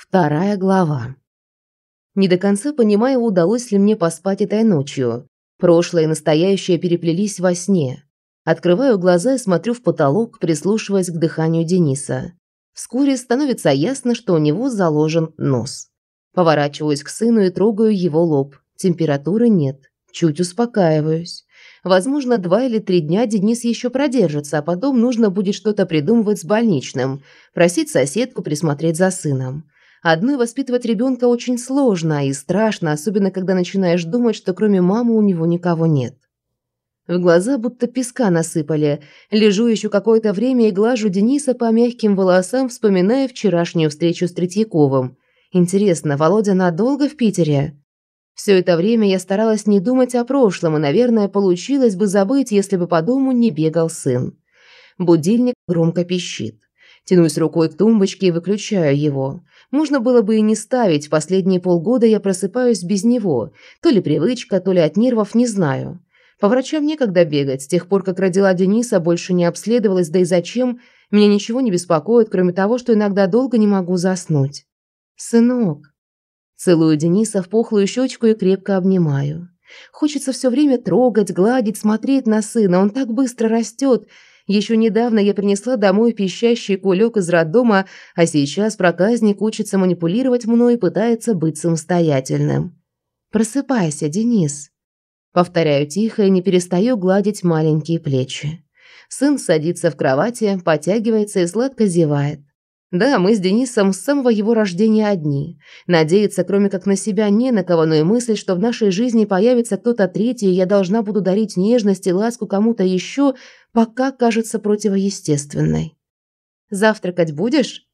Вторая глава. Не до конца понимаю, удалось ли мне поспать этой ночью. Прошлое и настоящее переплелись во сне. Открываю глаза и смотрю в потолок, прислушиваясь к дыханию Дениса. Вскоре становится ясно, что у него заложен нос. Поворачиваюсь к сыну и трогаю его лоб. Температуры нет. Чуть успокаиваюсь. Возможно, два или три дня Денис еще продержится, а потом нужно будет что-то придумывать с больничным, просить соседку присмотреть за сыном. Одной воспитывать ребенка очень сложно и страшно, особенно когда начинаешь думать, что кроме мамы у него никого нет. В глаза будто песка насыпали. Лежу еще какое-то время и глажу Дениса по мягким волосам, вспоминая вчерашнюю встречу с Третьяковым. Интересно, Володя надолго в Питере? Все это время я старалась не думать о прошлом, и, наверное, получилось бы забыть, если бы по дому не бегал сын. Будильник громко пищит. Тянусь рукой к тумбочке и выключаю его. Можно было бы и не ставить, последние полгода я просыпаюсь без него. То ли привычка, то ли от нервов, не знаю. По врачам некогда бегать, с тех пор, как родила Дениса, больше не обследовалась, да и зачем, меня ничего не беспокоит, кроме того, что иногда долго не могу заснуть. «Сынок». Целую Дениса в пухлую щечку и крепко обнимаю. Хочется все время трогать, гладить, смотреть на сына, он так быстро растет, еще недавно я принесла домой пищащий кулек из роддома, а сейчас проказник учится манипулировать мной и пытается быть самостоятельным. «Просыпайся, Денис». Повторяю тихо и не перестаю гладить маленькие плечи. Сын садится в кровати, потягивается и сладко зевает. Да, мы с Денисом с самого его рождения одни. Надеяться, кроме как на себя, не на кого, но и мысль, что в нашей жизни появится кто-то третий, и я должна буду дарить нежность и ласку кому-то еще, пока кажется противоестественной. «Завтракать будешь?»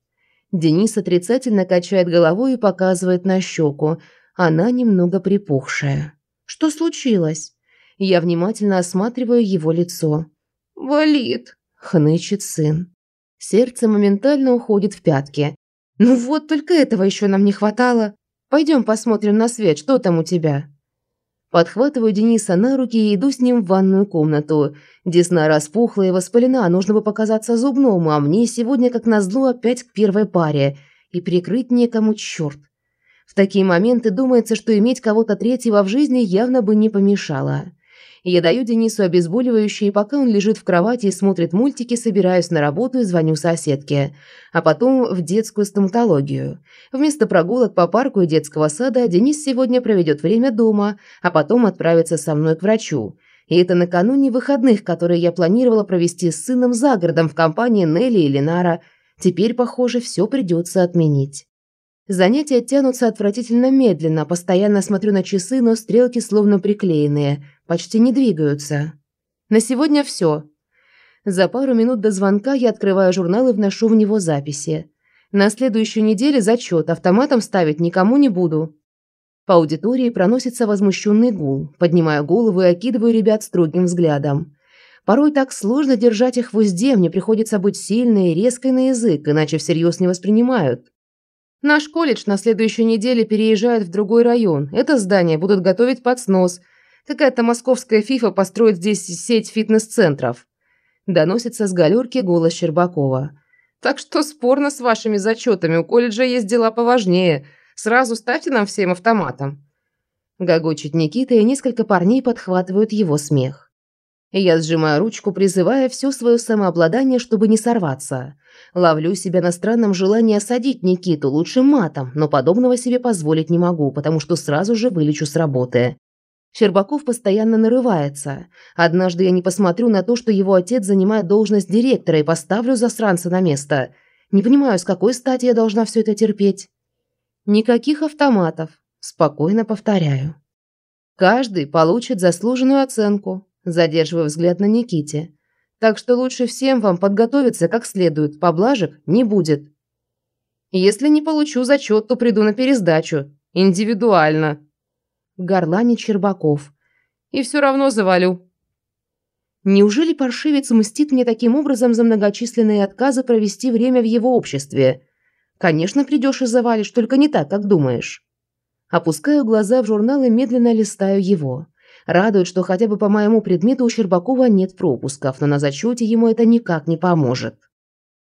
Денис отрицательно качает головой и показывает на щеку. Она немного припухшая. «Что случилось?» Я внимательно осматриваю его лицо. «Болит», — хнычет сын. Сердце моментально уходит в пятки. «Ну вот, только этого еще нам не хватало. Пойдем посмотрим на свет, что там у тебя?» Подхватываю Дениса на руки и иду с ним в ванную комнату. Десна распухла и воспалена, нужно бы показаться зубному, а мне сегодня, как назло, опять к первой паре. И прикрыть некому черт. В такие моменты думается, что иметь кого-то третьего в жизни явно бы не помешало. Я даю Денису обезболивающее, пока он лежит в кровати и смотрит мультики, собираюсь на работу и звоню соседке. А потом в детскую стоматологию. Вместо прогулок по парку и детского сада Денис сегодня проведет время дома, а потом отправится со мной к врачу. И это накануне выходных, которые я планировала провести с сыном за городом в компании Нелли и Ленара. Теперь, похоже, все придется отменить. Занятия тянутся отвратительно медленно, постоянно смотрю на часы, но стрелки словно приклеенные, почти не двигаются. На сегодня все. За пару минут до звонка я открываю журнал и вношу в него записи. На следующей неделе зачет, автоматом ставить никому не буду. По аудитории проносится возмущенный гул. Поднимаю голову и окидываю ребят строгим взглядом. Порой так сложно держать их в узде, мне приходится быть сильной и резкой на язык, иначе всерьез не воспринимают. Наш колледж на следующей неделе переезжает в другой район. Это здание будут готовить под снос. Какая-то московская фифа построит здесь сеть фитнес-центров. Доносится с галерки голос Щербакова. Так что спорно с вашими зачетами. У колледжа есть дела поважнее. Сразу ставьте нам всем автоматом. Гогочет Никита, и несколько парней подхватывают его смех. Я сжимаю ручку, призывая все свое самообладание, чтобы не сорваться. Ловлю себя на странном желании осадить Никиту лучше матом, но подобного себе позволить не могу, потому что сразу же вылечу с работы. Щербаков постоянно нарывается. Однажды я не посмотрю на то, что его отец занимает должность директора и поставлю засранца на место. Не понимаю, с какой стати я должна все это терпеть. Никаких автоматов. Спокойно повторяю. Каждый получит заслуженную оценку. Задерживаю взгляд на Никите. Так что лучше всем вам подготовиться как следует, поблажек не будет. Если не получу зачет, то приду на пересдачу. Индивидуально. Горланит Чербаков. И все равно завалю. Неужели паршивец мстит мне таким образом за многочисленные отказы провести время в его обществе? Конечно, придешь и завалишь, только не так, как думаешь. Опускаю глаза в журнал и медленно листаю его. Радует, что хотя бы по моему предмету у Щербакова нет пропусков, но на зачете ему это никак не поможет.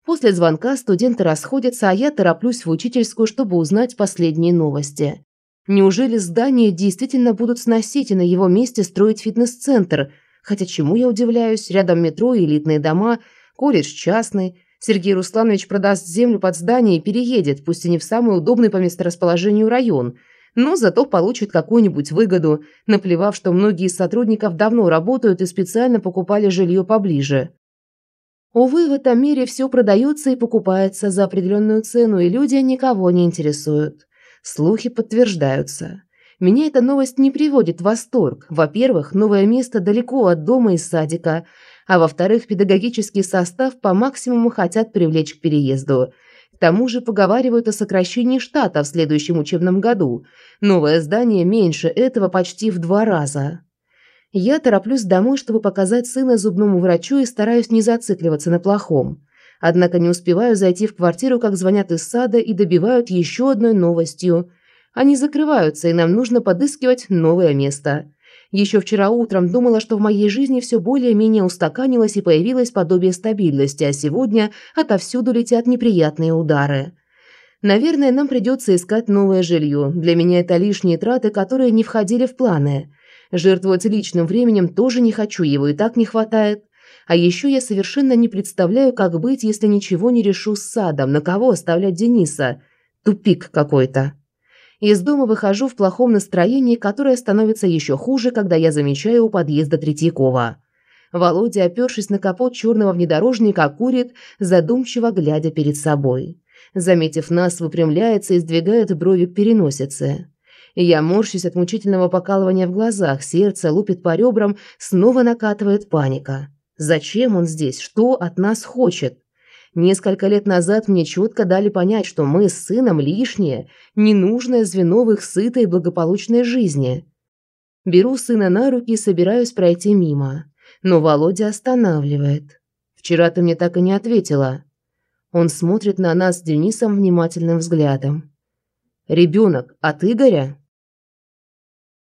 После звонка студенты расходятся, а я тороплюсь в учительскую, чтобы узнать последние новости. Неужели здание действительно будут сносить и на его месте строить фитнес-центр? Хотя чему я удивляюсь? Рядом метро и элитные дома, колледж частный. Сергей Русланович продаст землю под здание и переедет, пусть и не в самый удобный по месторасположению район, но зато получит какую-нибудь выгоду, наплевав, что многие из сотрудников давно работают и специально покупали жилье поближе. Увы, в этом мире все продается и покупается за определенную цену, и люди никого не интересуют. Слухи подтверждаются. Меня эта новость не приводит в восторг. Во-первых, новое место далеко от дома и садика, а во-вторых, педагогический состав по максимуму хотят привлечь к переезду. К тому же поговаривают о сокращении штата в следующем учебном году. Новое здание меньше этого почти в два раза. Я тороплюсь домой, чтобы показать сына зубному врачу и стараюсь не зацикливаться на плохом. Однако не успеваю зайти в квартиру, как звонят из сада и добивают еще одной новостью. Они закрываются, и нам нужно подыскивать новое место. Еще вчера утром думала, что в моей жизни все более-менее устаканилось и появилось подобие стабильности, а сегодня отовсюду летят неприятные удары. Наверное, нам придется искать новое жилье. Для меня это лишние траты, которые не входили в планы. Жертвовать личным временем тоже не хочу, его и так не хватает. А еще я совершенно не представляю, как быть, если ничего не решу с садом, на кого оставлять Дениса. Тупик какой-то. Из дома выхожу в плохом настроении, которое становится еще хуже, когда я замечаю у подъезда Третьякова. Володя, опёршись на капот черного внедорожника, курит, задумчиво глядя перед собой. Заметив нас, выпрямляется и сдвигает брови к переносице. Я морщусь от мучительного покалывания в глазах, сердце лупит по ребрам, снова накатывает паника. Зачем он здесь? Что от нас хочет? Несколько лет назад мне четко дали понять, что мы с сыном лишнее, ненужное звено в их сытой и благополучной жизни. Беру сына на руки и собираюсь пройти мимо. Но Володя останавливает. «Вчера ты мне так и не ответила». Он смотрит на нас с Денисом внимательным взглядом. «Ребенок от Игоря?»